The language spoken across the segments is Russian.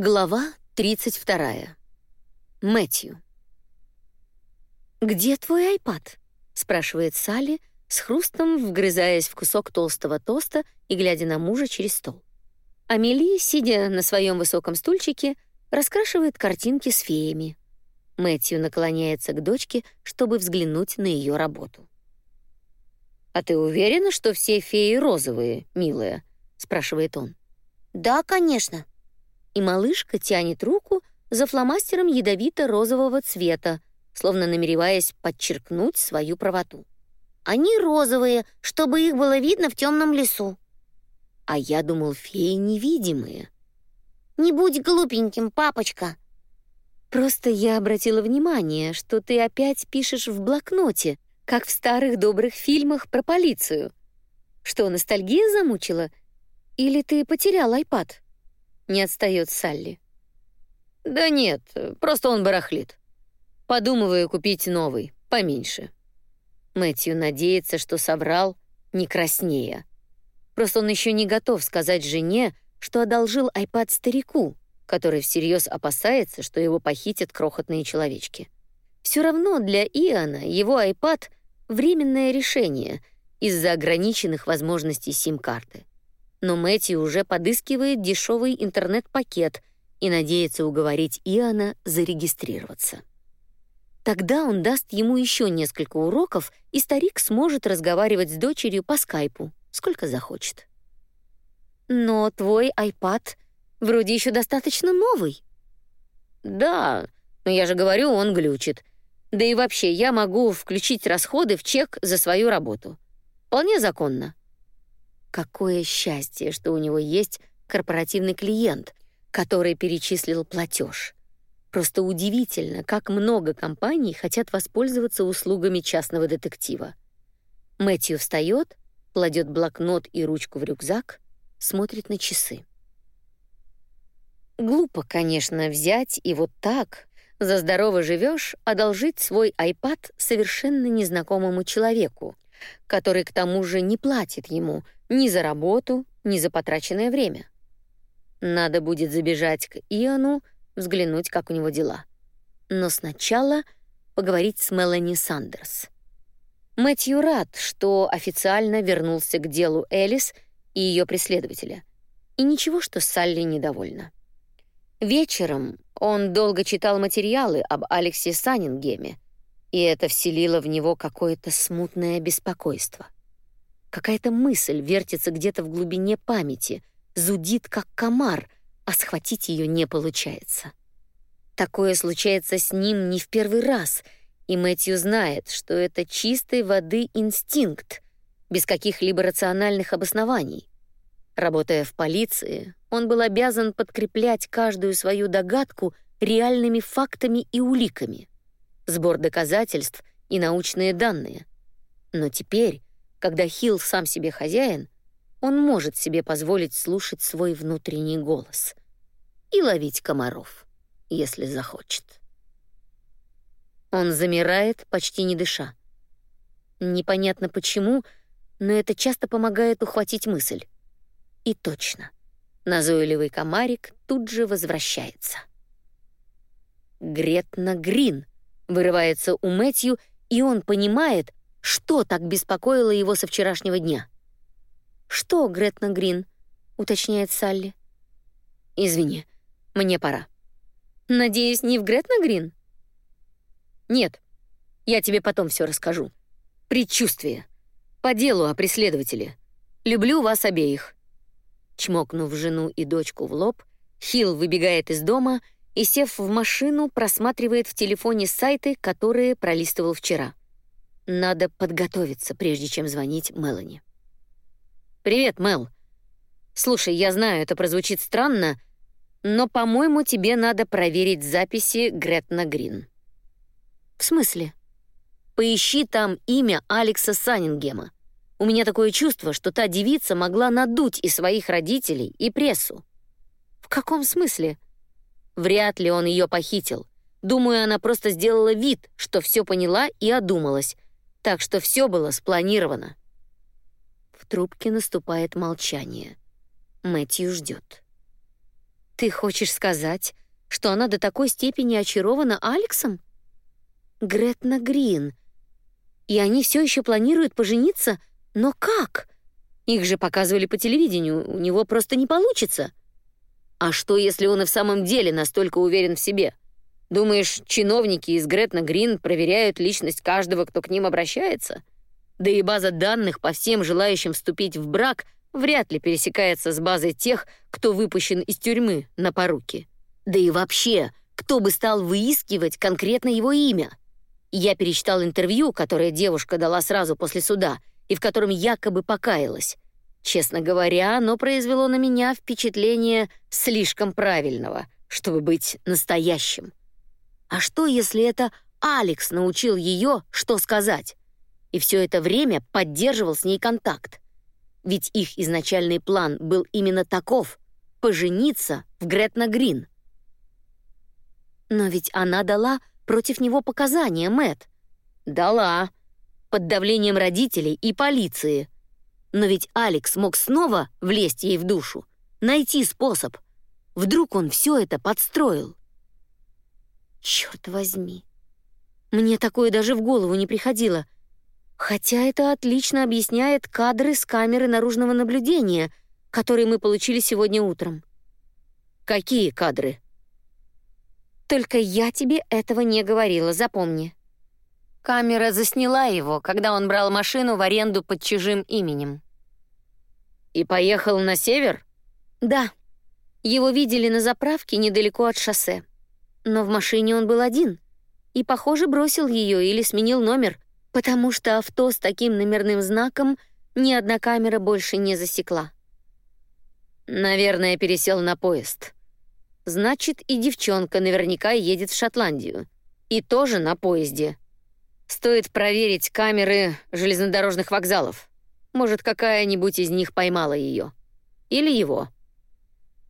Глава 32. Мэтью. «Где твой айпад?» — спрашивает Салли, с хрустом вгрызаясь в кусок толстого тоста и глядя на мужа через стол. Амели, сидя на своем высоком стульчике, раскрашивает картинки с феями. Мэтью наклоняется к дочке, чтобы взглянуть на ее работу. «А ты уверена, что все феи розовые, милая?» — спрашивает он. «Да, конечно», и малышка тянет руку за фломастером ядовито-розового цвета, словно намереваясь подчеркнуть свою правоту. «Они розовые, чтобы их было видно в темном лесу». «А я думал, феи невидимые». «Не будь глупеньким, папочка». «Просто я обратила внимание, что ты опять пишешь в блокноте, как в старых добрых фильмах про полицию. Что, ностальгия замучила? Или ты потерял айпад?» Не отстает Салли. Да нет, просто он барахлит. Подумываю купить новый, поменьше. Мэтью надеется, что соврал, не краснея. Просто он еще не готов сказать жене, что одолжил айпад старику, который всерьез опасается, что его похитят крохотные человечки. Все равно для Иоанна его айпад — временное решение из-за ограниченных возможностей сим-карты но Мэтью уже подыскивает дешевый интернет-пакет и надеется уговорить Иоанна зарегистрироваться. Тогда он даст ему еще несколько уроков, и старик сможет разговаривать с дочерью по скайпу, сколько захочет. Но твой iPad вроде еще достаточно новый. Да, но я же говорю, он глючит. Да и вообще, я могу включить расходы в чек за свою работу. Вполне законно. Какое счастье, что у него есть корпоративный клиент, который перечислил платеж. Просто удивительно, как много компаний хотят воспользоваться услугами частного детектива. Мэтью встает, кладет блокнот и ручку в рюкзак, смотрит на часы. Глупо, конечно, взять и вот так, за здорово живешь, одолжить свой iPad совершенно незнакомому человеку, который к тому же не платит ему — ни за работу, ни за потраченное время. Надо будет забежать к Иону, взглянуть, как у него дела. Но сначала поговорить с Мелани Сандерс. Мэтью рад, что официально вернулся к делу Элис и ее преследователя. И ничего, что Салли недовольна. Вечером он долго читал материалы об Алексе Саннингеме, и это вселило в него какое-то смутное беспокойство. Какая-то мысль вертится где-то в глубине памяти, зудит как комар, а схватить ее не получается. Такое случается с ним не в первый раз, и Мэтью знает, что это чистой воды инстинкт, без каких-либо рациональных обоснований. Работая в полиции, он был обязан подкреплять каждую свою догадку реальными фактами и уликами, сбор доказательств и научные данные. Но теперь когда Хилл сам себе хозяин, он может себе позволить слушать свой внутренний голос и ловить комаров, если захочет. Он замирает, почти не дыша. Непонятно почему, но это часто помогает ухватить мысль. И точно. Назойливый комарик тут же возвращается. Гретна Грин вырывается у Мэтью, и он понимает, что так беспокоило его со вчерашнего дня? «Что, Гретна Грин?» — уточняет Салли. «Извини, мне пора». «Надеюсь, не в Гретна Грин?» «Нет, я тебе потом все расскажу. Предчувствие. По делу о преследователе. Люблю вас обеих». Чмокнув жену и дочку в лоб, Хилл выбегает из дома и, сев в машину, просматривает в телефоне сайты, которые пролистывал вчера. Надо подготовиться, прежде чем звонить Мелани. «Привет, Мел. Слушай, я знаю, это прозвучит странно, но, по-моему, тебе надо проверить записи Гретна Грин». «В смысле?» «Поищи там имя Алекса Саннингема. У меня такое чувство, что та девица могла надуть и своих родителей, и прессу». «В каком смысле?» «Вряд ли он ее похитил. Думаю, она просто сделала вид, что все поняла и одумалась, так что все было спланировано. В трубке наступает молчание. Мэтью ждет. Ты хочешь сказать, что она до такой степени очарована Алексом? Гретна Грин. И они все еще планируют пожениться? Но как? Их же показывали по телевидению, у него просто не получится. А что, если он и в самом деле настолько уверен в себе? Думаешь, чиновники из Гретна Грин проверяют личность каждого, кто к ним обращается? Да и база данных по всем желающим вступить в брак вряд ли пересекается с базой тех, кто выпущен из тюрьмы на поруки. Да и вообще, кто бы стал выискивать конкретно его имя? Я перечитал интервью, которое девушка дала сразу после суда, и в котором якобы покаялась. Честно говоря, оно произвело на меня впечатление слишком правильного, чтобы быть настоящим. А что, если это Алекс научил ее, что сказать? И все это время поддерживал с ней контакт. Ведь их изначальный план был именно таков — пожениться в Гретна Грин. Но ведь она дала против него показания, Мэт. Дала. Под давлением родителей и полиции — но ведь Алекс мог снова влезть ей в душу, найти способ. Вдруг он все это подстроил. Черт возьми. Мне такое даже в голову не приходило. Хотя это отлично объясняет кадры с камеры наружного наблюдения, которые мы получили сегодня утром. Какие кадры? Только я тебе этого не говорила, запомни. Камера засняла его, когда он брал машину в аренду под чужим именем. И поехал на север? Да. Его видели на заправке недалеко от шоссе. Но в машине он был один. И, похоже, бросил ее или сменил номер, потому что авто с таким номерным знаком ни одна камера больше не засекла. Наверное, пересел на поезд. Значит, и девчонка наверняка едет в Шотландию. И тоже на поезде. Стоит проверить камеры железнодорожных вокзалов. Может, какая-нибудь из них поймала ее. Или его.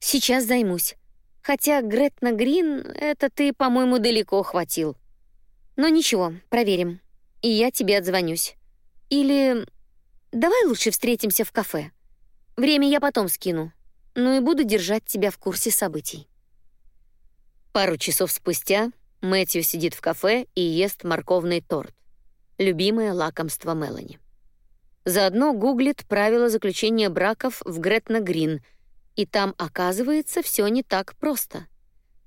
Сейчас займусь. Хотя Гретна Грин, это ты, по-моему, далеко хватил. Но ничего, проверим. И я тебе отзвонюсь. Или давай лучше встретимся в кафе. Время я потом скину. Ну и буду держать тебя в курсе событий. Пару часов спустя Мэтью сидит в кафе и ест морковный торт. Любимое лакомство Мелани. Заодно гуглит правила заключения браков в Гретна Грин, и там, оказывается, все не так просто.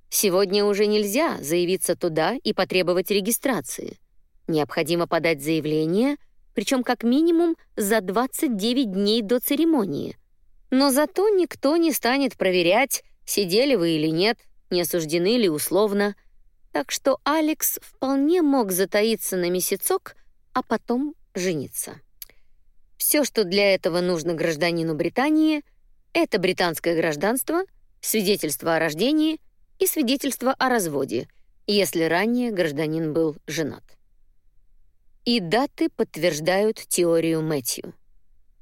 Сегодня уже нельзя заявиться туда и потребовать регистрации. Необходимо подать заявление, причем как минимум за 29 дней до церемонии. Но зато никто не станет проверять, сидели вы или нет, не осуждены ли условно — так что Алекс вполне мог затаиться на месяцок, а потом жениться. Все, что для этого нужно гражданину Британии, это британское гражданство, свидетельство о рождении и свидетельство о разводе, если ранее гражданин был женат. И даты подтверждают теорию Мэтью.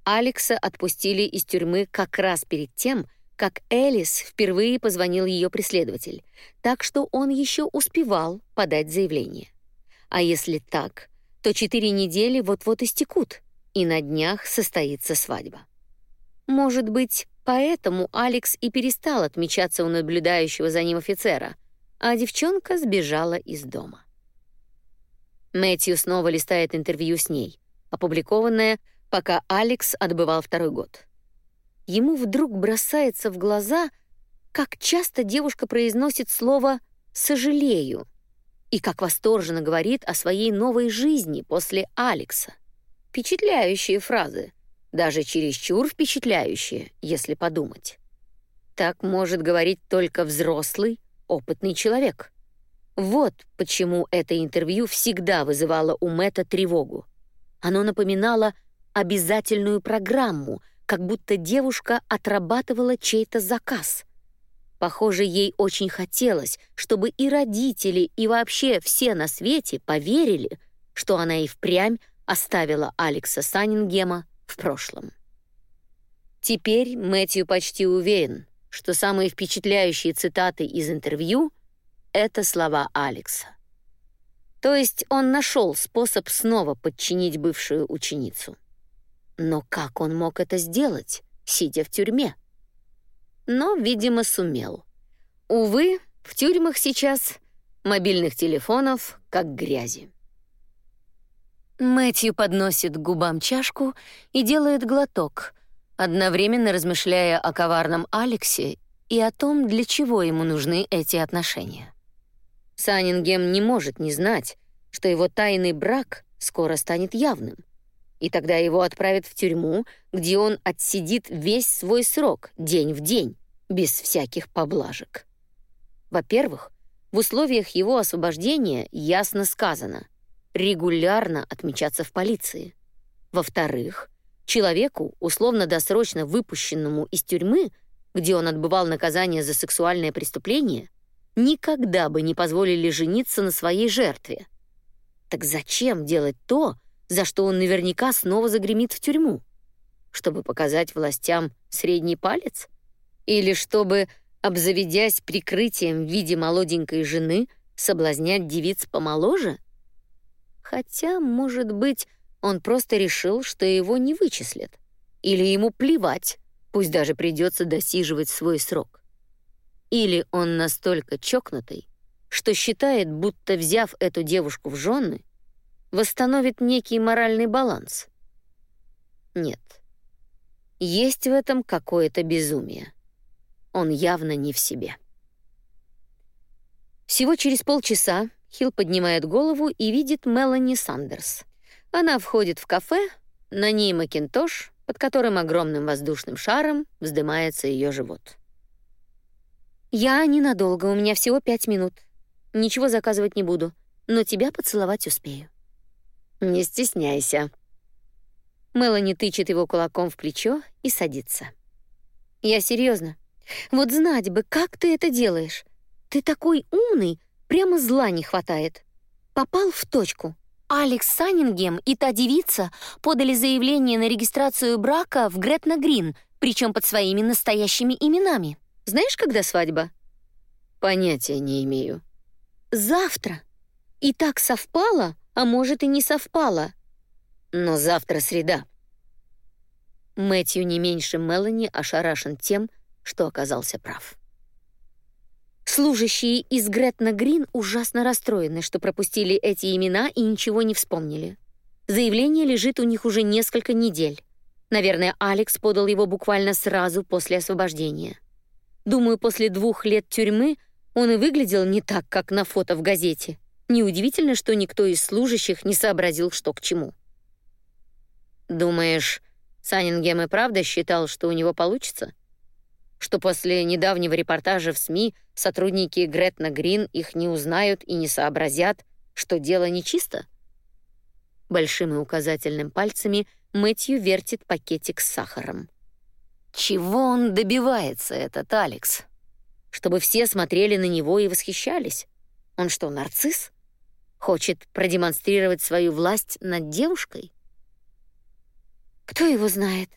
Алекса отпустили из тюрьмы как раз перед тем, как Элис впервые позвонил ее преследователь, так что он еще успевал подать заявление. А если так, то четыре недели вот-вот истекут, и на днях состоится свадьба. Может быть, поэтому Алекс и перестал отмечаться у наблюдающего за ним офицера, а девчонка сбежала из дома. Мэтью снова листает интервью с ней, опубликованное, пока Алекс отбывал второй год ему вдруг бросается в глаза, как часто девушка произносит слово «сожалею» и как восторженно говорит о своей новой жизни после Алекса. Впечатляющие фразы, даже чересчур впечатляющие, если подумать. Так может говорить только взрослый, опытный человек. Вот почему это интервью всегда вызывало у Мэтта тревогу. Оно напоминало обязательную программу, как будто девушка отрабатывала чей-то заказ. Похоже, ей очень хотелось, чтобы и родители, и вообще все на свете поверили, что она и впрямь оставила Алекса Саннингема в прошлом. Теперь Мэтью почти уверен, что самые впечатляющие цитаты из интервью — это слова Алекса. То есть он нашел способ снова подчинить бывшую ученицу. Но как он мог это сделать, сидя в тюрьме? Но, видимо, сумел. Увы, в тюрьмах сейчас мобильных телефонов как грязи. Мэтью подносит к губам чашку и делает глоток, одновременно размышляя о коварном Алексе и о том, для чего ему нужны эти отношения. Саннингем не может не знать, что его тайный брак скоро станет явным, и тогда его отправят в тюрьму, где он отсидит весь свой срок, день в день, без всяких поблажек. Во-первых, в условиях его освобождения ясно сказано регулярно отмечаться в полиции. Во-вторых, человеку, условно-досрочно выпущенному из тюрьмы, где он отбывал наказание за сексуальное преступление, никогда бы не позволили жениться на своей жертве. Так зачем делать то, за что он наверняка снова загремит в тюрьму? Чтобы показать властям средний палец? Или чтобы обзаведясь прикрытием в виде молоденькой жены, соблазнять девиц помоложе? Хотя, может быть, он просто решил, что его не вычислят. Или ему плевать, пусть даже придется досиживать свой срок. Или он настолько чокнутый, что считает, будто взяв эту девушку в жены, восстановит некий моральный баланс. Нет. Есть в этом какое-то безумие. Он явно не в себе. Всего через полчаса Хилл поднимает голову и видит Мелани Сандерс. Она входит в кафе, на ней макинтош, под которым огромным воздушным шаром вздымается ее живот. «Я ненадолго, у меня всего пять минут. Ничего заказывать не буду, но тебя поцеловать успею». «Не стесняйся». Мелани тычет его кулаком в плечо и садится. «Я серьезно. Вот знать бы, как ты это делаешь. Ты такой умный, прямо зла не хватает. Попал в точку. Алекс Саннингем и та девица подали заявление на регистрацию брака в Гретна Грин, причем под своими настоящими именами. Знаешь, когда свадьба? Понятия не имею. Завтра. И так совпало, а может и не совпало. Но завтра среда. Мэтью не меньше Мелани ошарашен тем, что оказался прав. Служащие из Гретна Грин ужасно расстроены, что пропустили эти имена и ничего не вспомнили. Заявление лежит у них уже несколько недель. Наверное, Алекс подал его буквально сразу после освобождения. Думаю, после двух лет тюрьмы он и выглядел не так, как на фото в газете. Неудивительно, что никто из служащих не сообразил, что к чему. Думаешь, Саннингем и правда считал, что у него получится? Что после недавнего репортажа в СМИ сотрудники Гретна Грин их не узнают и не сообразят, что дело нечисто? Большим и указательным пальцами Мэтью вертит пакетик с сахаром. Чего он добивается, этот Алекс? Чтобы все смотрели на него и восхищались. Он что, нарцисс? Хочет продемонстрировать свою власть над девушкой? Кто его знает?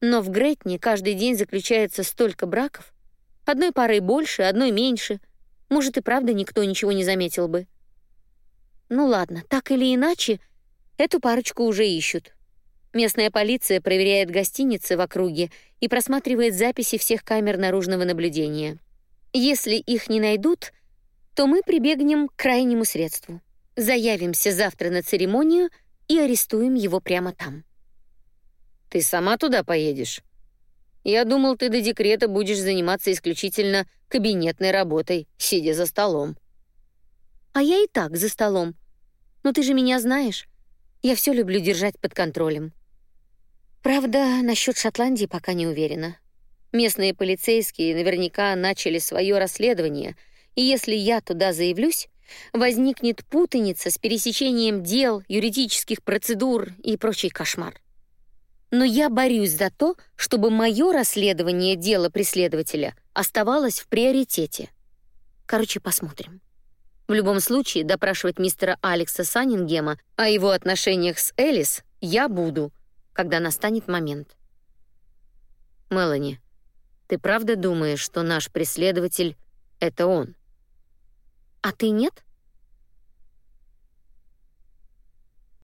Но в Гретне каждый день заключается столько браков. Одной парой больше, одной меньше. Может, и правда никто ничего не заметил бы. Ну ладно, так или иначе, эту парочку уже ищут. Местная полиция проверяет гостиницы в округе и просматривает записи всех камер наружного наблюдения. Если их не найдут, то мы прибегнем к крайнему средству. Заявимся завтра на церемонию и арестуем его прямо там. Ты сама туда поедешь? Я думал, ты до декрета будешь заниматься исключительно кабинетной работой, сидя за столом. А я и так за столом. Но ты же меня знаешь. Я все люблю держать под контролем. Правда, насчет Шотландии пока не уверена. Местные полицейские наверняка начали свое расследование, и если я туда заявлюсь, возникнет путаница с пересечением дел, юридических процедур и прочий кошмар но я борюсь за то, чтобы мое расследование дела преследователя оставалось в приоритете. Короче, посмотрим. В любом случае, допрашивать мистера Алекса Саннингема о его отношениях с Элис я буду, когда настанет момент. Мелани, ты правда думаешь, что наш преследователь — это он? А ты нет?